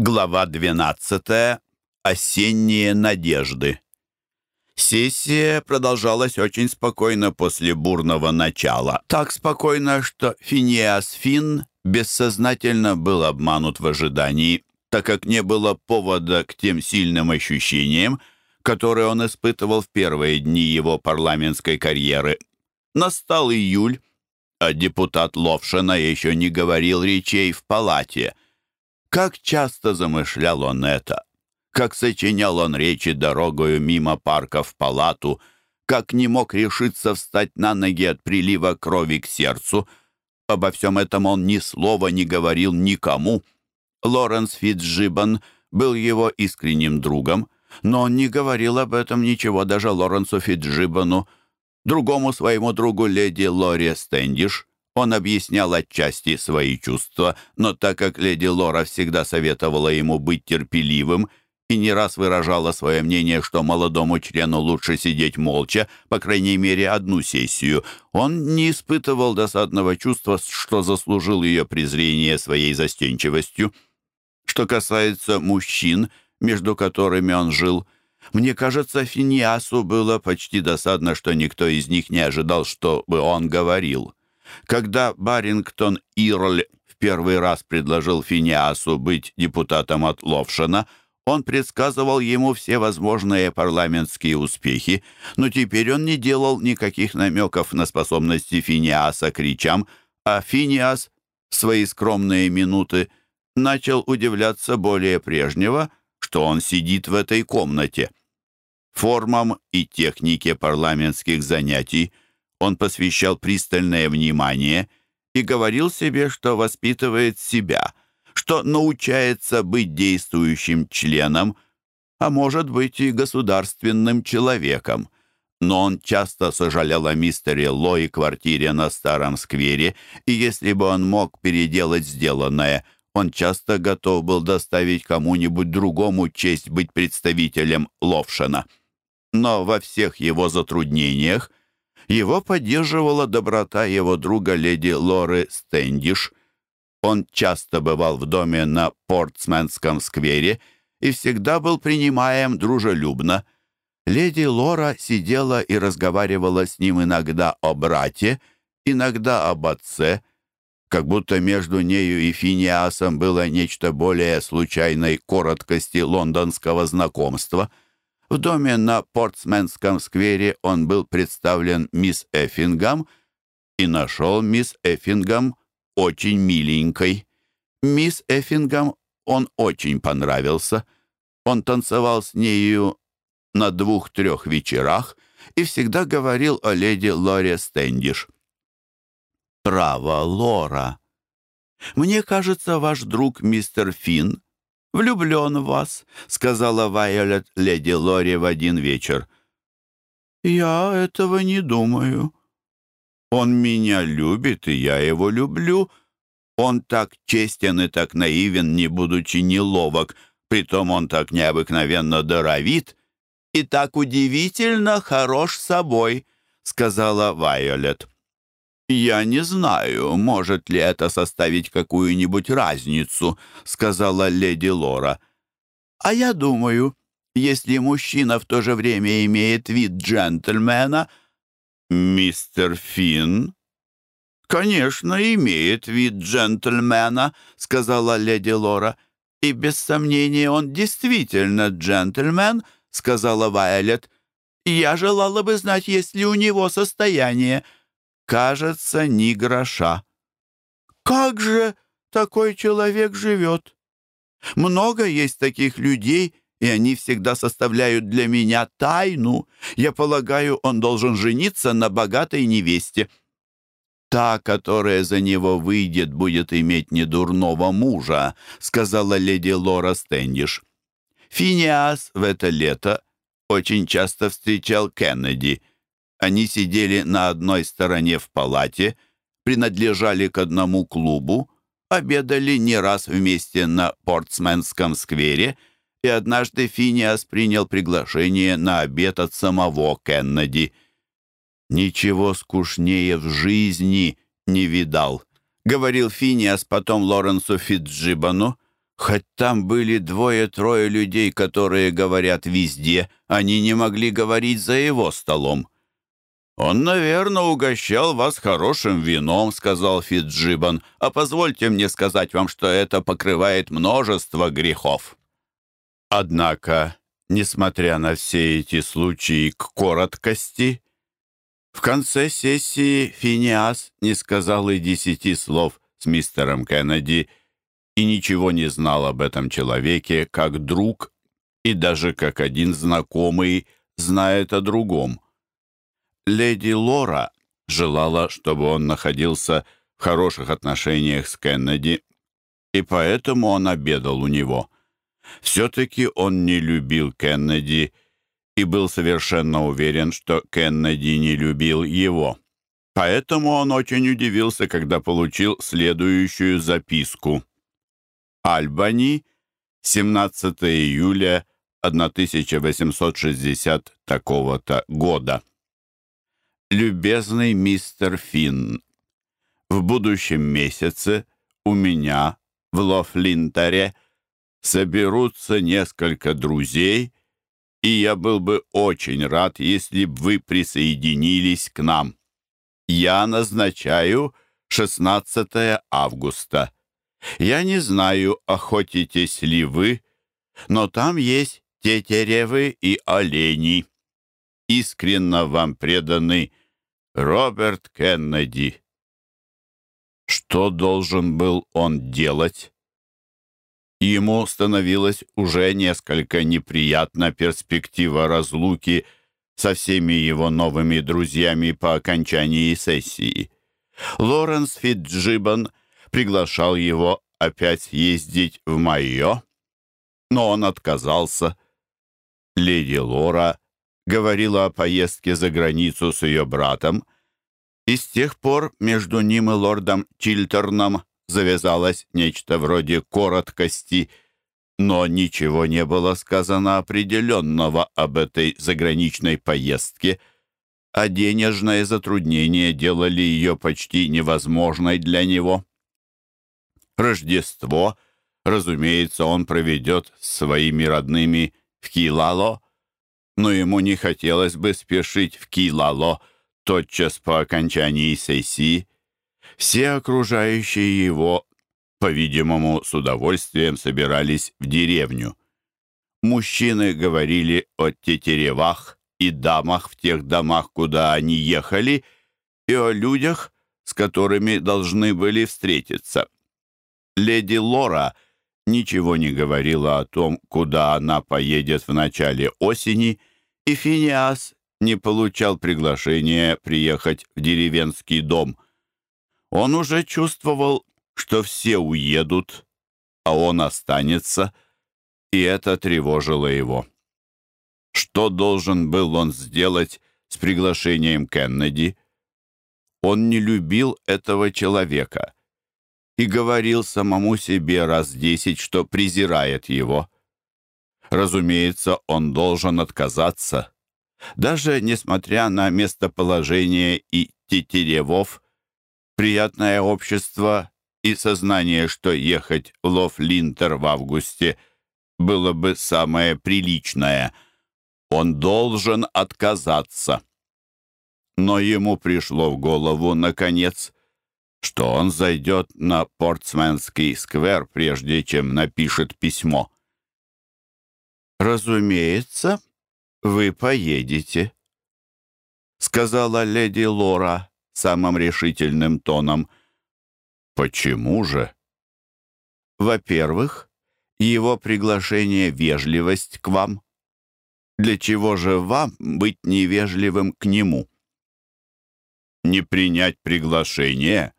Глава 12. Осенние надежды. Сессия продолжалась очень спокойно после бурного начала. Так спокойно, что Финиас Финн бессознательно был обманут в ожидании, так как не было повода к тем сильным ощущениям, которые он испытывал в первые дни его парламентской карьеры. Настал июль, а депутат Ловшина еще не говорил речей в палате – как часто замышлял он это! Как сочинял он речи дорогою мимо парка в палату, как не мог решиться встать на ноги от прилива крови к сердцу. Обо всем этом он ни слова не говорил никому. Лоренс Фитджибан был его искренним другом, но он не говорил об этом ничего даже Лоренсу Фитджибану, другому своему другу леди Лоре Стэндиш, он объяснял отчасти свои чувства, но так как леди Лора всегда советовала ему быть терпеливым и не раз выражала свое мнение, что молодому члену лучше сидеть молча, по крайней мере, одну сессию, он не испытывал досадного чувства, что заслужил ее презрение своей застенчивостью. Что касается мужчин, между которыми он жил, мне кажется, Финиасу было почти досадно, что никто из них не ожидал, чтобы он говорил. Когда Барингтон Ирль в первый раз предложил Финиасу быть депутатом от Ловшина, он предсказывал ему все возможные парламентские успехи, но теперь он не делал никаких намеков на способности Финиаса к речам, а Финиас в свои скромные минуты начал удивляться более прежнего, что он сидит в этой комнате. Формам и технике парламентских занятий – он посвящал пристальное внимание и говорил себе, что воспитывает себя, что научается быть действующим членом, а может быть и государственным человеком. Но он часто сожалел о мистере Ло и квартире на Старом сквере, и если бы он мог переделать сделанное, он часто готов был доставить кому-нибудь другому честь быть представителем Ловшина. Но во всех его затруднениях его поддерживала доброта его друга леди Лоры Стендиш. Он часто бывал в доме на Портсменском сквере и всегда был принимаем дружелюбно. Леди Лора сидела и разговаривала с ним иногда о брате, иногда об отце, как будто между нею и Финиасом было нечто более случайной короткости лондонского знакомства — в доме на Портсменском сквере он был представлен мисс Эффингам и нашел мисс Эффингам очень миленькой. Мисс Эффингам он очень понравился. Он танцевал с нею на двух-трех вечерах и всегда говорил о леди Лоре Стэндиш. «Право, Лора. Мне кажется, ваш друг мистер Финн влюблен в вас», — сказала Вайолет леди Лори в один вечер. «Я этого не думаю. Он меня любит, и я его люблю. Он так честен и так наивен, не будучи неловок, притом он так необыкновенно даровит и так удивительно хорош собой», — сказала Вайолет. «Я не знаю, может ли это составить какую-нибудь разницу», — сказала леди Лора. «А я думаю, если мужчина в то же время имеет вид джентльмена...» «Мистер Финн?» «Конечно, имеет вид джентльмена», — сказала леди Лора. «И без сомнения он действительно джентльмен», — сказала Вайолет. «Я желала бы знать, есть ли у него состояние». Кажется, ни гроша. Как же такой человек живет? Много есть таких людей, и они всегда составляют для меня тайну. Я полагаю, он должен жениться на богатой невесте. «Та, которая за него выйдет, будет иметь недурного мужа», сказала леди Лора Стэндиш. Финиас в это лето очень часто встречал Кеннеди. Они сидели на одной стороне в палате, принадлежали к одному клубу, обедали не раз вместе на Портсменском сквере, и однажды Финиас принял приглашение на обед от самого Кеннеди. «Ничего скучнее в жизни не видал», — говорил Финиас потом Лоренсу Фитджибану. Хоть там были двое-трое людей, которые говорят везде, они не могли говорить за его столом. «Он, наверное, угощал вас хорошим вином», — сказал Фитджибан, «а позвольте мне сказать вам, что это покрывает множество грехов». Однако, несмотря на все эти случаи к короткости, в конце сессии Финиас не сказал и десяти слов с мистером Кеннеди и ничего не знал об этом человеке как друг и даже как один знакомый знает о другом. Леди Лора желала, чтобы он находился в хороших отношениях с Кеннеди, и поэтому он обедал у него. Все-таки он не любил Кеннеди и был совершенно уверен, что Кеннеди не любил его. Поэтому он очень удивился, когда получил следующую записку. Альбани, 17 июля 1860 такого-то года. «Любезный мистер Финн, в будущем месяце у меня в Лофлинтере соберутся несколько друзей, и я был бы очень рад, если бы вы присоединились к нам. Я назначаю 16 августа. Я не знаю, охотитесь ли вы, но там есть тетеревы и олени. Искренно вам преданы Роберт Кеннеди. Что должен был он делать? Ему становилась уже несколько неприятна перспектива разлуки со всеми его новыми друзьями по окончании сессии. Лоренс Фитджибан приглашал его опять ездить в Майо, но он отказался. Леди Лора говорила о поездке за границу с ее братом, и с тех пор между ним и лордом Чилтерном завязалось нечто вроде короткости, но ничего не было сказано определенного об этой заграничной поездке, а денежные затруднения делали ее почти невозможной для него. Рождество, разумеется, он проведет с своими родными в Килало, но ему не хотелось бы спешить в Килало тотчас по окончании сессии. Все окружающие его, по-видимому, с удовольствием собирались в деревню. Мужчины говорили о тетеревах и дамах в тех домах, куда они ехали, и о людях, с которыми должны были встретиться. Леди Лора ничего не говорила о том, куда она поедет в начале осени, и Финиас не получал приглашения приехать в деревенский дом. Он уже чувствовал, что все уедут, а он останется, и это тревожило его. Что должен был он сделать с приглашением Кеннеди? Он не любил этого человека и говорил самому себе раз десять, что презирает его. Разумеется, он должен отказаться. Даже несмотря на местоположение и тетеревов, приятное общество и сознание, что ехать в Лофлинтер в августе было бы самое приличное. Он должен отказаться. Но ему пришло в голову, наконец, что он зайдет на Портсменский сквер, прежде чем напишет письмо. «Разумеется, вы поедете», — сказала леди Лора самым решительным тоном. «Почему же?» «Во-первых, его приглашение — вежливость к вам. Для чего же вам быть невежливым к нему?» «Не принять приглашение?»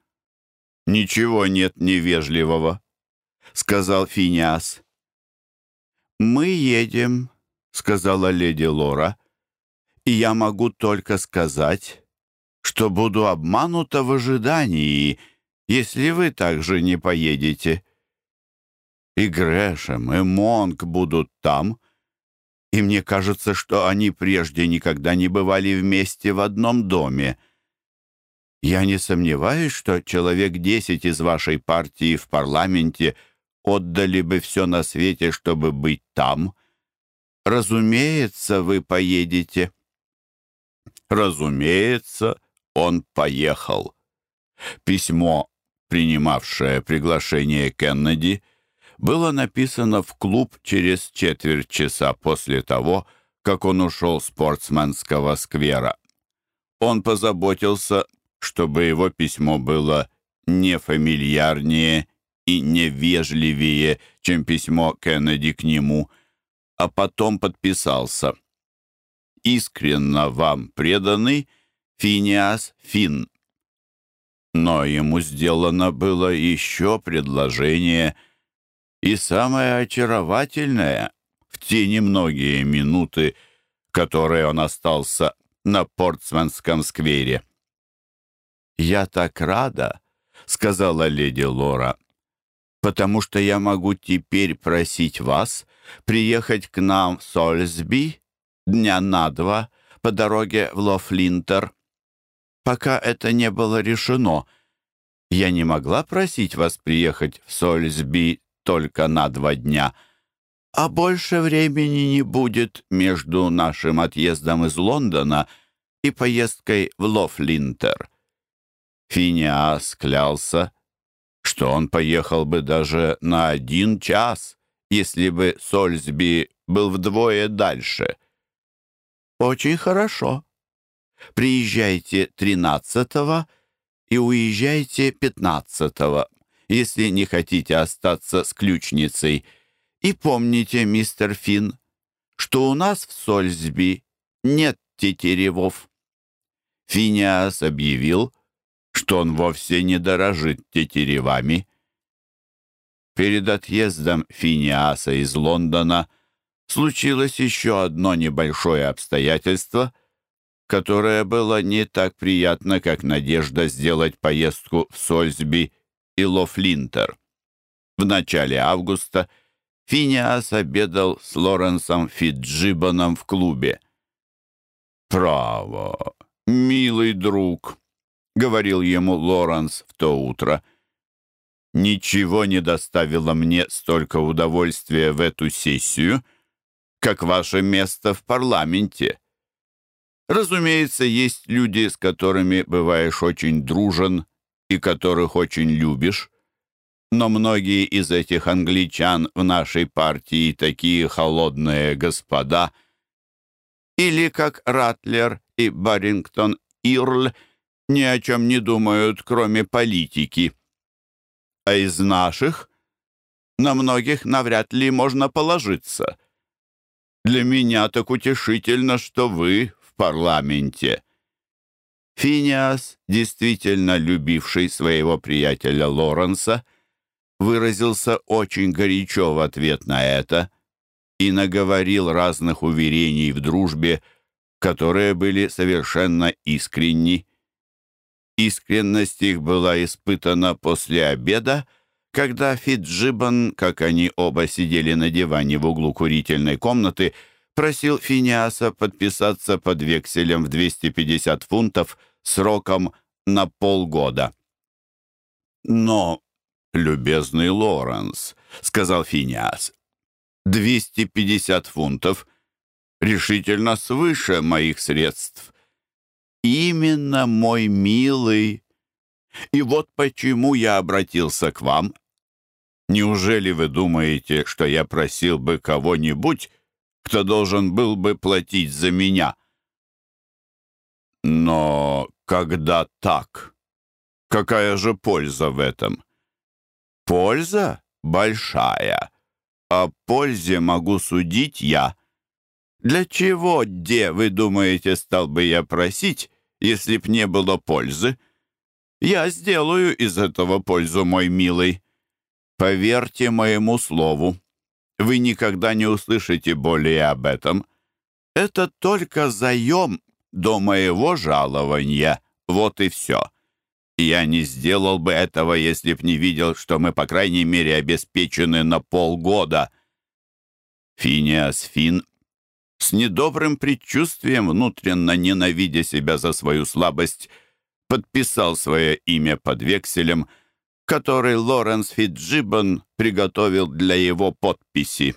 «Ничего нет невежливого», — сказал Финиас. «Мы едем», — сказала леди Лора, «и я могу только сказать, что буду обманута в ожидании, если вы также не поедете. И Грэшем, и Монк будут там, и мне кажется, что они прежде никогда не бывали вместе в одном доме». Я не сомневаюсь, что человек десять из вашей партии в парламенте отдали бы все на свете, чтобы быть там. Разумеется, вы поедете». Разумеется, он поехал. Письмо, принимавшее приглашение Кеннеди, было написано в клуб через четверть часа после того, как он ушел с Портсманского сквера. Он позаботился, чтобы его письмо было не фамильярнее и не вежливее, чем письмо Кеннеди к нему, а потом подписался «Искренно вам преданный Финиас Фин». Но ему сделано было еще предложение, и самое очаровательное в те немногие минуты, которые он остался на Портсманском сквере. «Я так рада», — сказала леди Лора, «потому что я могу теперь просить вас приехать к нам в Сольсби дня на два по дороге в Лофлинтер. Пока это не было решено, я не могла просить вас приехать в Сольсби только на два дня, а больше времени не будет между нашим отъездом из Лондона и поездкой в Лофлинтер. Финиас клялся, что он поехал бы даже на один час, если бы Сольсби был вдвое дальше. «Очень хорошо. Приезжайте тринадцатого и уезжайте пятнадцатого, если не хотите остаться с ключницей. И помните, мистер Финн, что у нас в Сольсби нет тетеревов». Финиас объявил, что он вовсе не дорожит тетеревами. Перед отъездом Финиаса из Лондона случилось еще одно небольшое обстоятельство, которое было не так приятно, как надежда сделать поездку в Сольсби и Лофлинтер. В начале августа Финиас обедал с Лоренсом Фиджибаном в клубе. «Право, милый друг», — говорил ему Лоренс в то утро, — «ничего не доставило мне столько удовольствия в эту сессию, как ваше место в парламенте. Разумеется, есть люди, с которыми бываешь очень дружен и которых очень любишь, но многие из этих англичан в нашей партии такие холодные господа, или как Ратлер и Барингтон Ирль ни о чем не думают, кроме политики. А из наших на многих навряд ли можно положиться. Для меня так утешительно, что вы в парламенте». Финиас, действительно любивший своего приятеля Лоренса, выразился очень горячо в ответ на это и наговорил разных уверений в дружбе, которые были совершенно искренни. Искренность их была испытана после обеда, когда Фитджибан, как они оба сидели на диване в углу курительной комнаты, просил Финиаса подписаться под векселем в 250 фунтов сроком на полгода. «Но, любезный Лоренс», — сказал Финиас, — «250 фунтов решительно свыше моих средств». «Именно, мой милый. И вот почему я обратился к вам. Неужели вы думаете, что я просил бы кого-нибудь, кто должен был бы платить за меня?» «Но когда так, какая же польза в этом?» «Польза большая. О пользе могу судить я». Для чего, где, вы думаете, стал бы я просить, если б не было пользы? Я сделаю из этого пользу, мой милый. Поверьте моему слову. Вы никогда не услышите более об этом. Это только заем до моего жалования. Вот и все. Я не сделал бы этого, если б не видел, что мы, по крайней мере, обеспечены на полгода. Финиас Фин с недобрым предчувствием, внутренно ненавидя себя за свою слабость, подписал свое имя под векселем, который Лоренс Фитджибан приготовил для его подписи.